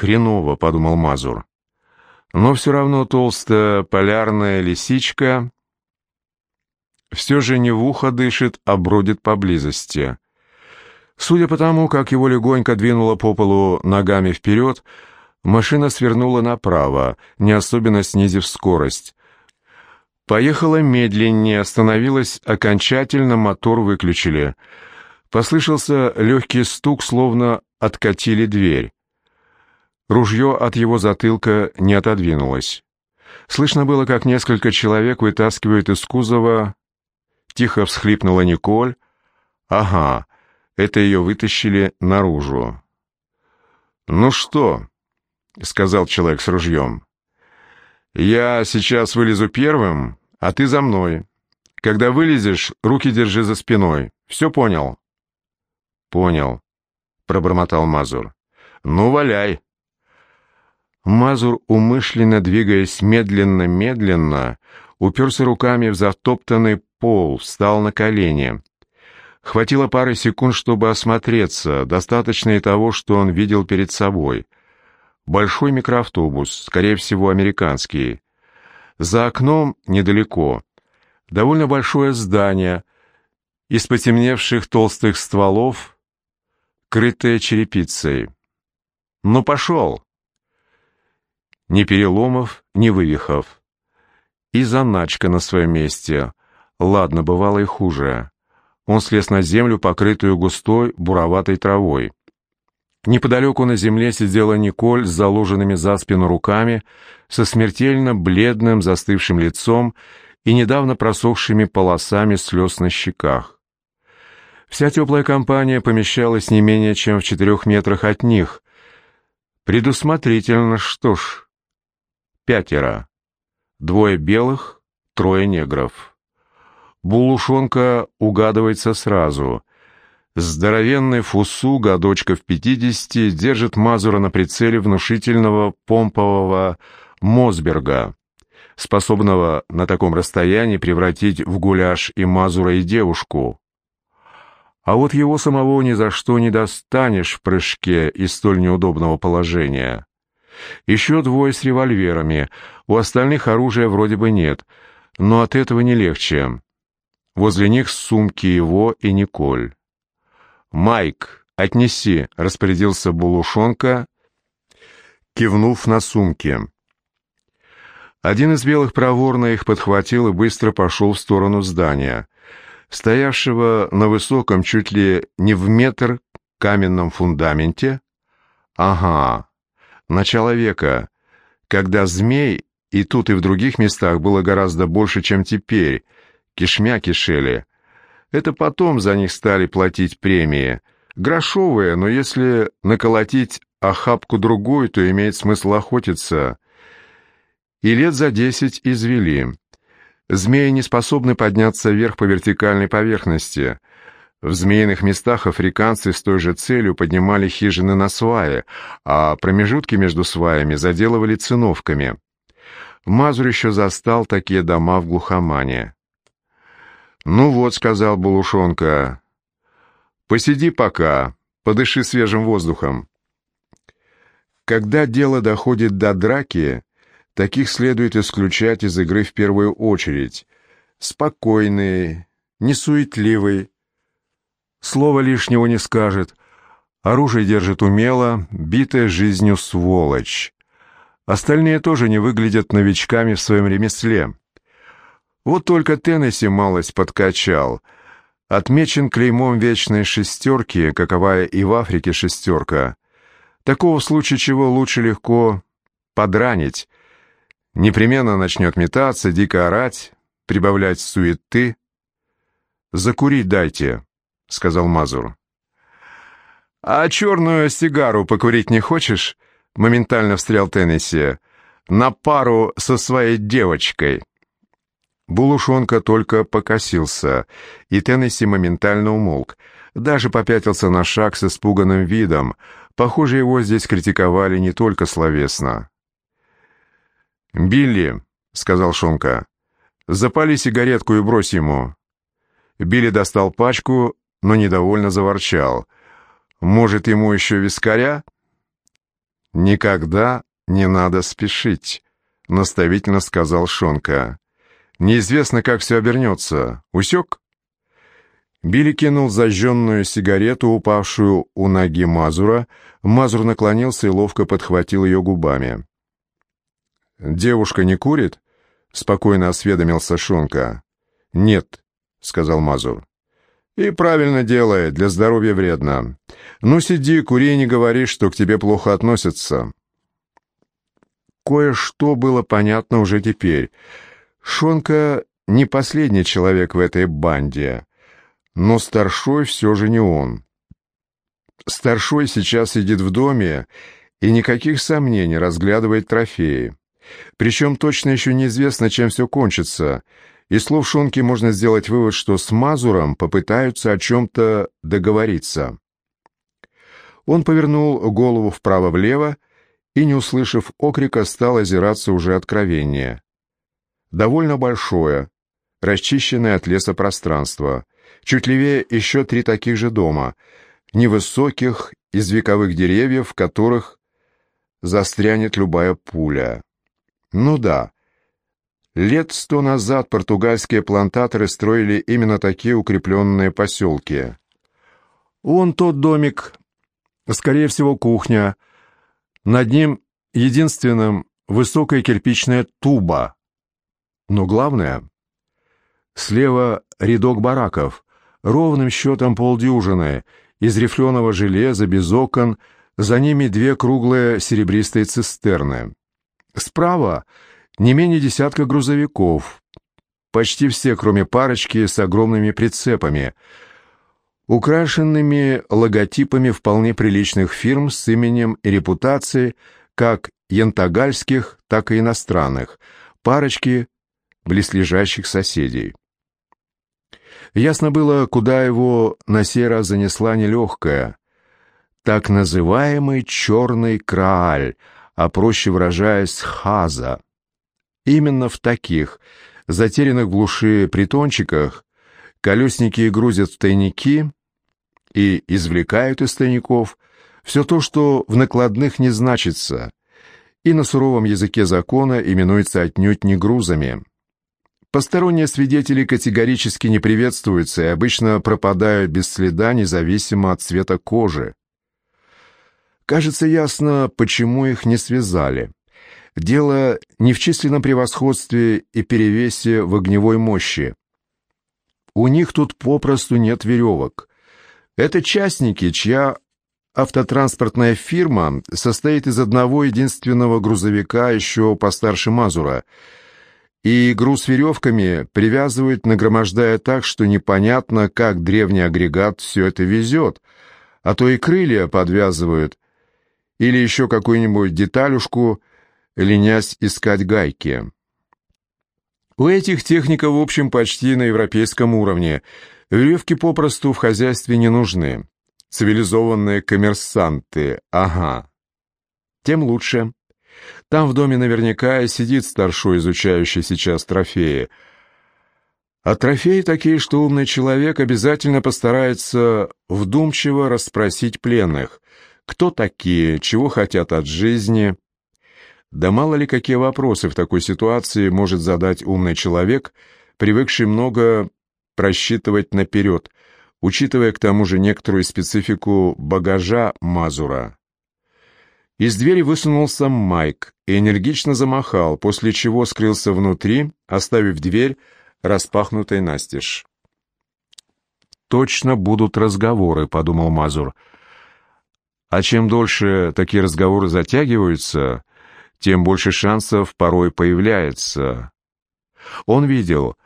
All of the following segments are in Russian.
«Хреново», — подумал Мазур. Но все равно толстая полярная лисичка все же не в ухо дышит, а бродит поблизости. Судя по тому, как его легонько двинуло по полу ногами вперед, машина свернула направо, не особенно снизив скорость. Поехала медленнее, остановилась окончательно, мотор выключили. Послышался легкий стук, словно откатили дверь. Ружье от его затылка не отодвинулось. Слышно было, как несколько человек вытаскивают из кузова. Тихо всхлипнула Николь. «Ага, это ее вытащили наружу». «Ну что?» — сказал человек с ружьем. «Я сейчас вылезу первым, а ты за мной. Когда вылезешь, руки держи за спиной. Все понял?» «Понял», — пробормотал Мазур. «Ну, валяй». Мазур, умышленно двигаясь медленно-медленно, уперся руками в затоптанный пол, встал на колени. Хватило пары секунд, чтобы осмотреться, достаточно и того, что он видел перед собой. Большой микроавтобус, скорее всего, американский. За окном недалеко. Довольно большое здание, из потемневших толстых стволов, крытое черепицей. «Ну, пошел!» Ни переломов, ни вывихов. И заначка на своем месте. Ладно, бывало и хуже. Он слез на землю, покрытую густой, буроватой травой. Неподалеку на земле сидела Николь с заложенными за спину руками, со смертельно бледным застывшим лицом и недавно просохшими полосами слез на щеках. Вся теплая компания помещалась не менее чем в четырех метрах от них. Предусмотрительно, что ж, Пятеро. Двое белых, трое негров. Булушонка угадывается сразу. Здоровенный фусу, годочка в пятидесяти, держит Мазура на прицеле внушительного помпового Мосберга, способного на таком расстоянии превратить в гуляш и Мазура, и девушку. А вот его самого ни за что не достанешь в прыжке из столь неудобного положения. Еще двое с револьверами, у остальных оружия вроде бы нет, но от этого не легче. Возле них сумки его и Николь. «Майк, отнеси», — распорядился Булушонка, кивнув на сумки. Один из белых проворно их подхватил и быстро пошел в сторону здания, стоявшего на высоком чуть ли не в метр каменном фундаменте. «Ага, начала века, когда змей и тут, и в других местах было гораздо больше, чем теперь, кишмя кишели. Это потом за них стали платить премии. Грошовые, но если наколотить охапку другой, то имеет смысл охотиться. И лет за десять извели. Змеи не способны подняться вверх по вертикальной поверхности — в змеиных местах африканцы с той же целью поднимали хижины на свае, а промежутки между сваями заделывали циновками. Мазур еще застал такие дома в глухомане. «Ну вот», — сказал Булушонка, — «посиди пока, подыши свежим воздухом». Когда дело доходит до драки, таких следует исключать из игры в первую очередь. Спокойный, несуетливый, Слова лишнего не скажет. Оружие держит умело, битая жизнью сволочь. Остальные тоже не выглядят новичками в своем ремесле. Вот только Теннесси малость подкачал. Отмечен клеймом вечной шестерки, каковая и в Африке шестерка. Такого в случае чего лучше легко подранить. Непременно начнет метаться, дико орать, прибавлять суеты. «Закурить дайте», — сказал Мазур. «А черную сигару покурить не хочешь?» — моментально встрял Теннесси. «На пару со своей девочкой». Булушонка только покосился, и Теннесси моментально умолк. Даже попятился на шаг с испуганным видом. Похоже, его здесь критиковали не только словесно. «Билли», — сказал Шонка, — «запали сигаретку и брось ему». Билли достал пачку, но недовольно заворчал. «Может, ему еще вискаря?» «Никогда не надо спешить», — наставительно сказал Шонка. «Неизвестно, как все обернется. Усек?» Билли кинул зажженную сигарету, упавшую у ноги Мазура. Мазур наклонился и ловко подхватил ее губами. «Девушка не курит?» — спокойно осведомился Шонка. «Нет», — сказал Мазур. «И правильно делает, для здоровья вредно. Ну, сиди, кури и не говори, что к тебе плохо относятся». Кое-что было понятно уже теперь. Шонка не последний человек в этой банде, но старшой все же не он. Старшой сейчас сидит в доме и никаких сомнений разглядывает трофеи. Причем точно еще неизвестно, чем все кончится. Из слов Шонки можно сделать вывод, что с Мазуром попытаются о чем-то договориться. Он повернул голову вправо-влево и, не услышав окрика, стал озираться уже откровеннее. Довольно большое, расчищенное от леса пространство. Чуть левее еще три таких же дома, невысоких, из вековых деревьев, в которых застрянет любая пуля. Ну да, лет сто назад португальские плантаторы строили именно такие укрепленные поселки. Вон тот домик, скорее всего, кухня. Над ним единственным высокая кирпичная туба. Но главное, слева рядок бараков, ровным счетом полдюжины, из рифленого железа, без окон, за ними две круглые серебристые цистерны. Справа не менее десятка грузовиков, почти все, кроме парочки, с огромными прицепами, украшенными логотипами вполне приличных фирм с именем и репутацией как янтагальских, так и иностранных, парочки близлежащих соседей. Ясно было, куда его на сей раз занесла нелегкая, так называемый «черный крааль», а проще выражаясь, хаза. Именно в таких, затерянных в глуши притончиках, колесники грузят в тайники и извлекают из тайников все то, что в накладных не значится, и на суровом языке закона именуется отнюдь не грузами. Посторонние свидетели категорически не приветствуются и обычно пропадают без следа независимо от цвета кожи. Кажется ясно, почему их не связали. Дело не в численном превосходстве и перевесе в огневой мощи. У них тут попросту нет веревок. Это частники, чья автотранспортная фирма состоит из одного единственного грузовика, еще постарше Мазура, и груз веревками привязывают, нагромождая так, что непонятно, как древний агрегат все это везет, а то и крылья подвязывают, или еще какую-нибудь деталюшку, ленясь искать гайки. У этих техников, в общем, почти на европейском уровне. Веревки попросту в хозяйстве не нужны. Цивилизованные коммерсанты, ага. Тем лучше. Там в доме наверняка и сидит старшой, изучающий сейчас трофеи. А трофеи такие, что умный человек обязательно постарается вдумчиво расспросить пленных, кто такие, чего хотят от жизни. Да мало ли какие вопросы в такой ситуации может задать умный человек, привыкший много просчитывать наперед, учитывая к тому же некоторую специфику багажа Мазура. Из двери высунулся Майк и энергично замахал, после чего скрылся внутри, оставив дверь распахнутой настежь. «Точно будут разговоры», — подумал Мазур. А чем дольше такие разговоры затягиваются, тем больше шансов порой появляется. Он видел,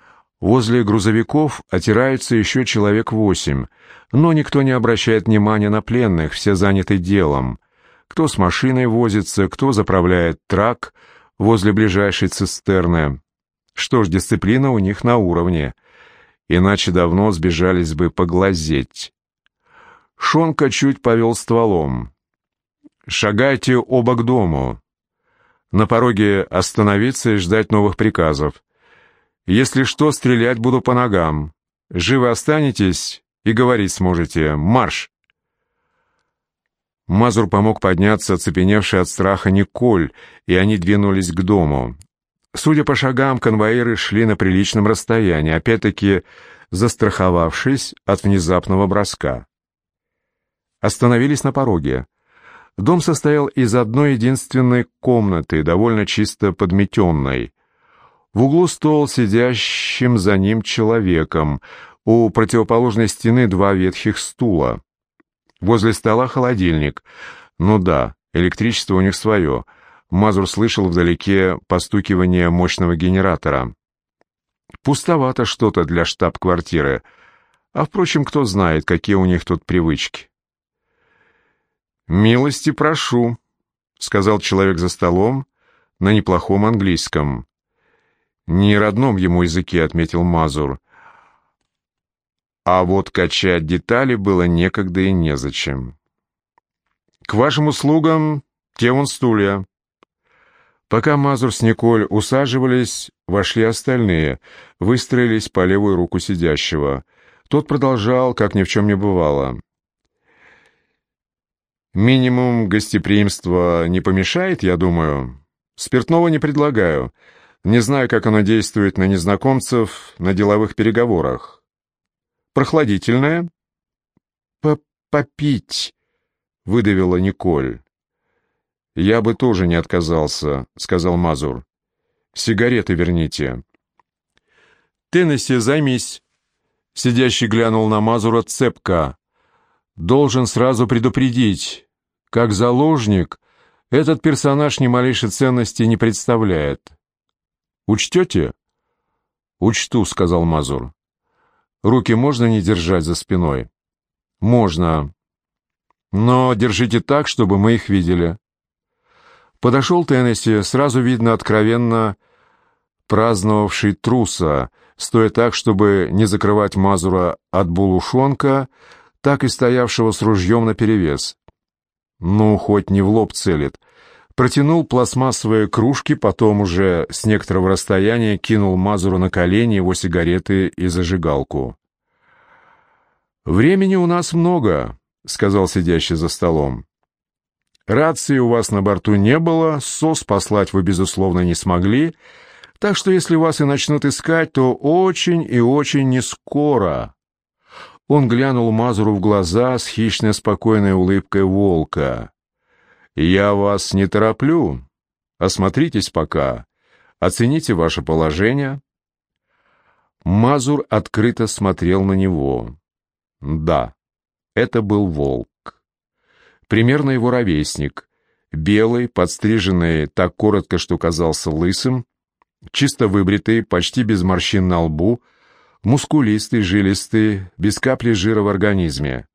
возле грузовиков отираются еще человек восемь, но никто не обращает внимания на пленных, все заняты делом. Кто с машиной возится, кто заправляет трак возле ближайшей цистерны. Что ж, дисциплина у них на уровне, иначе давно сбежались бы поглазеть. Шонка чуть повел стволом. «Шагайте оба к дому. На пороге остановиться и ждать новых приказов. Если что, стрелять буду по ногам. Живы останетесь и говорить сможете. Марш!» Мазур помог подняться оцепеневший от страха Николь, и они двинулись к дому. Судя по шагам, конвоиры шли на приличном расстоянии, опять-таки застраховавшись от внезапного броска. Остановились на пороге. Дом состоял из одной единственной комнаты, довольно чисто подметенной. В углу стол сидящим за ним человеком, у противоположной стены два ветхих стула. Возле стола холодильник. Ну да, электричество у них свое. Мазур слышал вдалеке постукивание мощного генератора. Пустовато что-то для штаб-квартиры. А, впрочем, кто знает, какие у них тут привычки. «Милости прошу», — сказал человек за столом на неплохом английском. «Не родном ему языке», — отметил Мазур. А вот качать детали было некогда и незачем. «К вашим услугам те стулья». Пока Мазур с Николь усаживались, вошли остальные, выстроились по левую руку сидящего. Тот продолжал, как ни в чем не бывало. Минимум гостеприимства не помешает, я думаю. Спиртного не предлагаю. Не знаю, как оно действует на незнакомцев на деловых переговорах. Прохладительное? П Попить, выдавила Николь. Я бы тоже не отказался, сказал Мазур. Сигареты верните. Теннесси, займись. Сидящий глянул на Мазура цепко. Должен сразу предупредить. Как заложник этот персонаж ни малейшей ценности не представляет. Учтете? Учту, сказал Мазур. Руки можно не держать за спиной? Можно. Но держите так, чтобы мы их видели. Подошел Теннесси, сразу видно откровенно праздновавший труса, стоя так, чтобы не закрывать Мазура от булушонка, так и стоявшего с ружьем наперевес. Ну, хоть не в лоб целит. Протянул пластмассовые кружки, потом уже с некоторого расстояния кинул Мазуру на колени его сигареты и зажигалку. «Времени у нас много», — сказал сидящий за столом. «Рации у вас на борту не было, СОС послать вы, безусловно, не смогли, так что если вас и начнут искать, то очень и очень не скоро. Он глянул Мазуру в глаза с хищной спокойной улыбкой волка. «Я вас не тороплю. Осмотритесь пока. Оцените ваше положение». Мазур открыто смотрел на него. Да, это был волк. Примерно его ровесник. Белый, подстриженный так коротко, что казался лысым, чисто выбритый, почти без морщин на лбу, Мускулистый, жилистый, без капли жира в организме.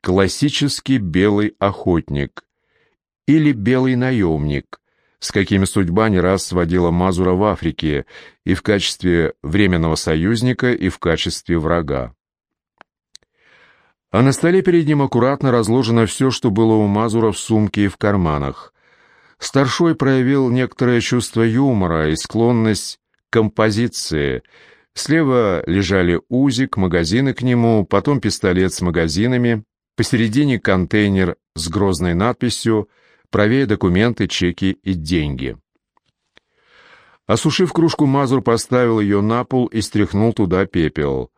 Классический белый охотник. Или белый наемник, с какими судьба не раз сводила Мазура в Африке и в качестве временного союзника, и в качестве врага. А на столе перед ним аккуратно разложено все, что было у Мазура в сумке и в карманах. Старшой проявил некоторое чувство юмора и склонность к композиции – Слева лежали узик, магазины к нему, потом пистолет с магазинами, посередине контейнер с грозной надписью, правее документы, чеки и деньги. Осушив кружку, Мазур поставил ее на пол и стряхнул туда пепел.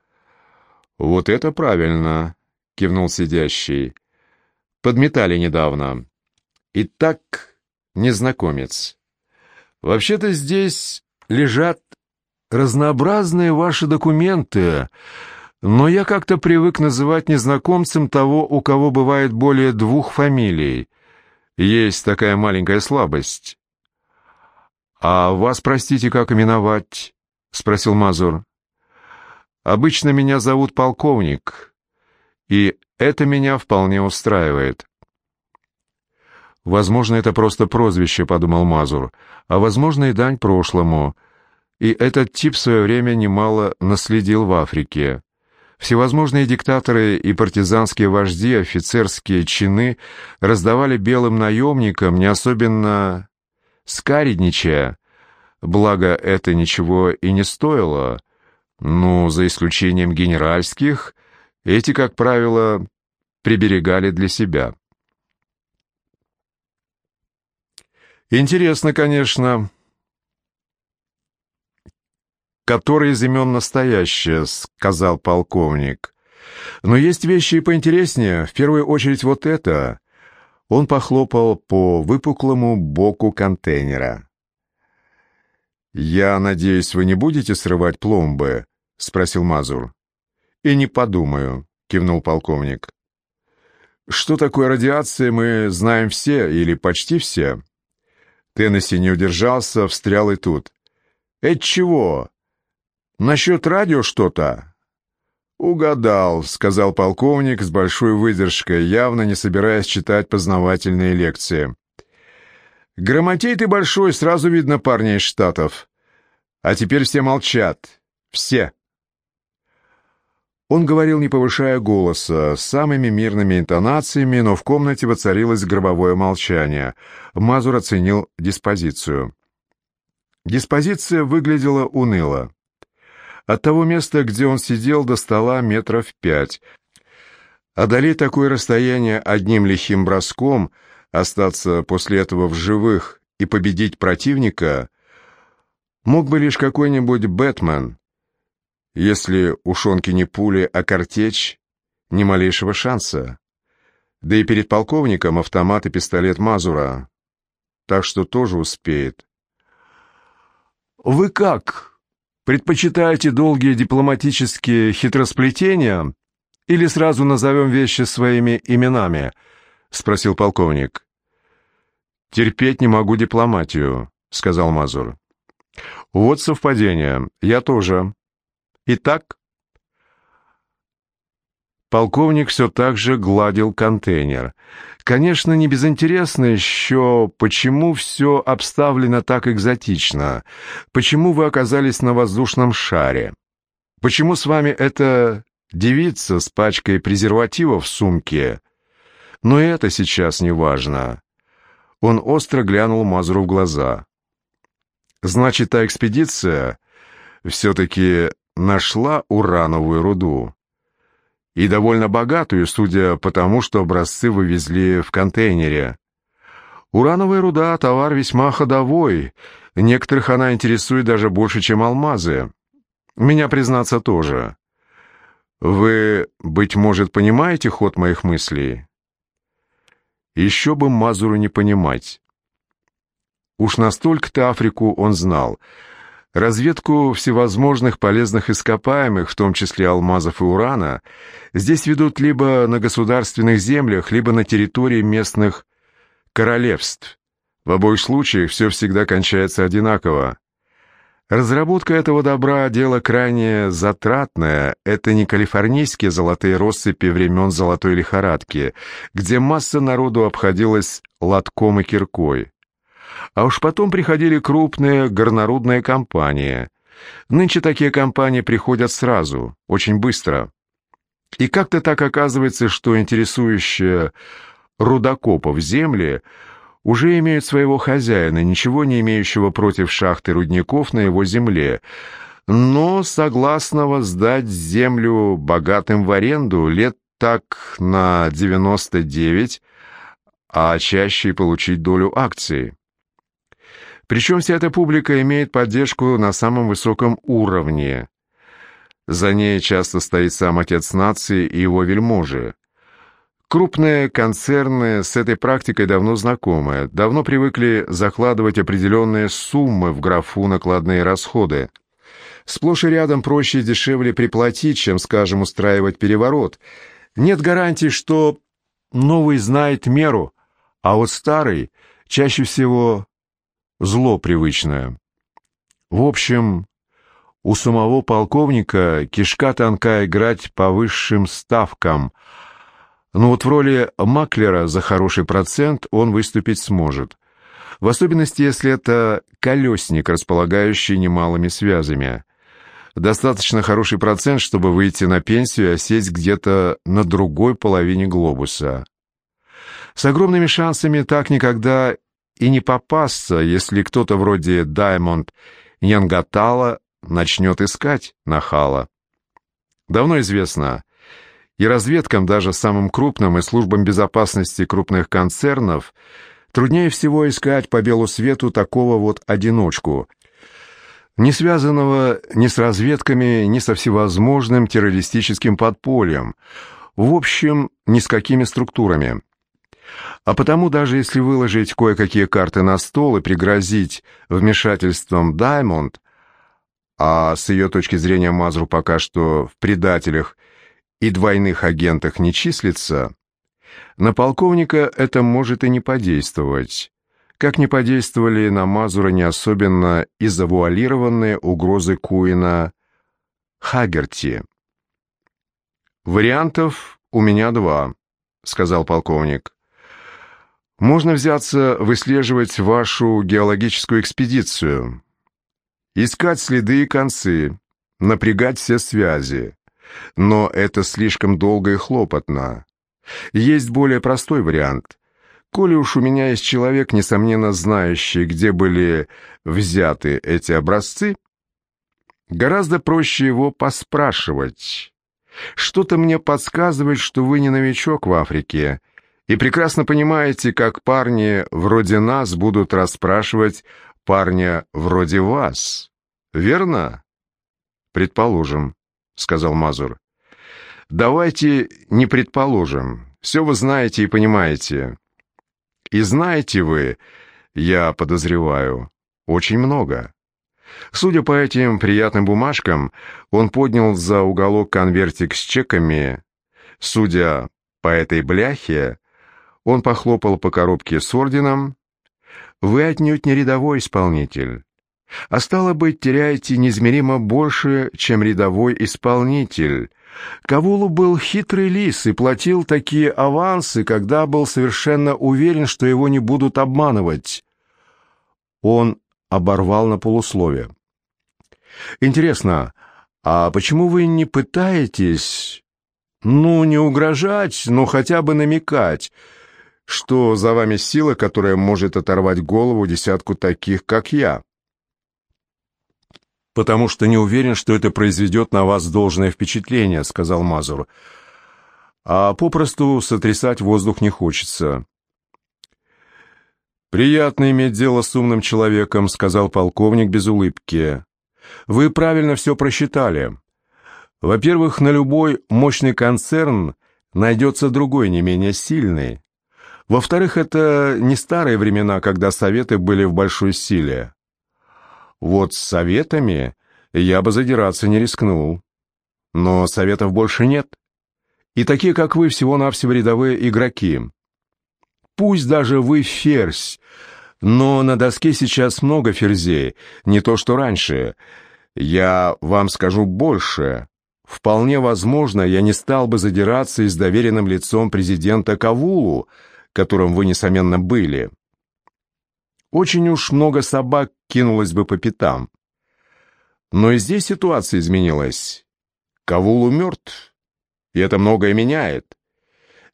«Вот это правильно!» — кивнул сидящий. «Подметали недавно. Итак, незнакомец. Вообще-то здесь лежат разнообразные ваши документы, но я как-то привык называть незнакомцем того, у кого бывает более двух фамилий. Есть такая маленькая слабость. «А вас, простите, как именовать?» — спросил Мазур. «Обычно меня зовут полковник, и это меня вполне устраивает». «Возможно, это просто прозвище», — подумал Мазур, «а возможно и дань прошлому». И этот тип в свое время немало наследил в Африке. Всевозможные диктаторы и партизанские вожди, офицерские чины раздавали белым наемникам, не особенно скаредничая, благо это ничего и не стоило. Ну, за исключением генеральских, эти, как правило, приберегали для себя. Интересно, конечно, который из имен настоящее, сказал полковник. Но есть вещи и поинтереснее, в первую очередь вот это. Он похлопал по выпуклому боку контейнера. «Я надеюсь, вы не будете срывать пломбы?» — спросил Мазур. «И не подумаю», — кивнул полковник. «Что такое радиация, мы знаем все, или почти все». Теннесси не удержался, встрял и тут. «Это чего? Насчет радио что-то?» «Угадал», — сказал полковник с большой выдержкой, явно не собираясь читать познавательные лекции. «Грамотей ты большой, сразу видно парня из Штатов. А теперь все молчат. Все». Он говорил, не повышая голоса, с самыми мирными интонациями, но в комнате воцарилось гробовое молчание. Мазур оценил диспозицию. Диспозиция выглядела уныло. От того места, где он сидел, до стола метров пять. Одолеть такое расстояние одним лихим броском, остаться после этого в живых и победить противника, мог бы лишь какой-нибудь Бэтмен. Если у Шонки не пули, а картечь, ни малейшего шанса. Да и перед полковником автомат и пистолет Мазура. Так что тоже успеет. «Вы как?» Предпочитаете долгие дипломатические хитросплетения или сразу назовем вещи своими именами?» — спросил полковник. «Терпеть не могу дипломатию», — сказал Мазур. «Вот совпадение. Я тоже. Итак...» Полковник все так же гладил контейнер. Конечно, не безинтересно еще, почему все обставлено так экзотично, почему вы оказались на воздушном шаре, почему с вами эта девица с пачкой презервативов в сумке. Но это сейчас не важно. Он остро глянул Мазуру в глаза. Значит, та экспедиция все-таки нашла урановую руду и довольно богатую, судя по тому, что образцы вывезли в контейнере. Урановая руда — товар весьма ходовой, некоторых она интересует даже больше, чем алмазы. Меня, признаться, тоже. Вы, быть может, понимаете ход моих мыслей? Еще бы Мазуру не понимать. Уж настолько-то Африку он знал — Разведку всевозможных полезных ископаемых, в том числе алмазов и урана, здесь ведут либо на государственных землях, либо на территории местных королевств. В обоих случаях все всегда кончается одинаково. Разработка этого добра – дело крайне затратное. Это не калифорнийские золотые россыпи времен золотой лихорадки, где масса народу обходилась лотком и киркой. А уж потом приходили крупные горнорудные компании. Нынче такие компании приходят сразу, очень быстро. И как-то так оказывается, что интересующие рудокопов земли уже имеют своего хозяина, ничего не имеющего против шахты рудников на его земле, но согласного сдать землю богатым в аренду лет так на 99, а чаще получить долю акций. Причем вся эта публика имеет поддержку на самом высоком уровне. За ней часто стоит сам отец нации и его вельможи. Крупные концерны с этой практикой давно знакомы, давно привыкли закладывать определенные суммы в графу накладные расходы. Сплошь и рядом проще и дешевле приплатить, чем, скажем, устраивать переворот. Нет гарантии, что новый знает меру, а вот старый чаще всего зло привычное. В общем, у самого полковника кишка тонка играть по высшим ставкам, но вот в роли маклера за хороший процент он выступить сможет. В особенности, если это колесник, располагающий немалыми связями. Достаточно хороший процент, чтобы выйти на пенсию и осесть где-то на другой половине глобуса. С огромными шансами так никогда и не попасться, если кто-то вроде Даймонд Янгатала начнет искать нахала. Давно известно, и разведкам, даже самым крупным, и службам безопасности крупных концернов, Труднее всего искать по белу свету такого вот одиночку, не связанного ни с разведками, ни со всевозможным террористическим подпольем, в общем, ни с какими структурами. А потому даже если выложить кое-какие карты на стол и пригрозить вмешательством Даймонд, а с ее точки зрения Мазру пока что в предателях и двойных агентах не числится, на полковника это может и не подействовать, как не подействовали на Мазура не особенно и завуалированные угрозы Куина Хагерти. «Вариантов у меня два», — сказал полковник. «Можно взяться выслеживать вашу геологическую экспедицию, искать следы и концы, напрягать все связи. Но это слишком долго и хлопотно. Есть более простой вариант. Коли уж у меня есть человек, несомненно знающий, где были взяты эти образцы, гораздо проще его поспрашивать. Что-то мне подсказывает, что вы не новичок в Африке, и прекрасно понимаете, как парни вроде нас будут расспрашивать парня вроде вас. Верно? Предположим, сказал Мазур. Давайте не предположим. Все вы знаете и понимаете. И знаете вы, я подозреваю, очень много. Судя по этим приятным бумажкам, он поднял за уголок конвертик с чеками. Судя по этой бляхе, он похлопал по коробке с орденом. Вы отнюдь не рядовой исполнитель. А стало быть, теряете неизмеримо больше, чем рядовой исполнитель. Кавулу был хитрый лис и платил такие авансы, когда был совершенно уверен, что его не будут обманывать. Он оборвал на полуслове. «Интересно, а почему вы не пытаетесь, ну, не угрожать, но хотя бы намекать, что за вами сила, которая может оторвать голову десятку таких, как я?» «Потому что не уверен, что это произведет на вас должное впечатление», — сказал Мазур. «А попросту сотрясать воздух не хочется. «Приятно иметь дело с умным человеком», — сказал полковник без улыбки. «Вы правильно все просчитали. Во-первых, на любой мощный концерн найдется другой, не менее сильный. Во-вторых, это не старые времена, когда советы были в большой силе. Вот с советами я бы задираться не рискнул. Но советов больше нет. И такие, как вы, всего-навсего рядовые игроки. Пусть даже вы ферзь, но на доске сейчас много ферзей, не то что раньше. Я вам скажу больше. Вполне возможно, я не стал бы задираться и с доверенным лицом президента Кавулу, которым вы, несомненно, были. Очень уж много собак кинулось бы по пятам. Но и здесь ситуация изменилась. Кавулу мертв, и это многое меняет.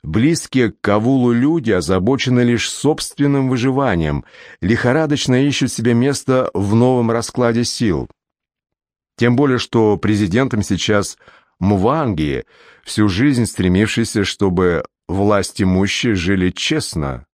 Близкие к Кавулу люди озабочены лишь собственным выживанием, лихорадочно ищут себе место в новом раскладе сил. Тем более, что президентом сейчас Муванги, всю жизнь стремившийся, чтобы власть имущие жили честно,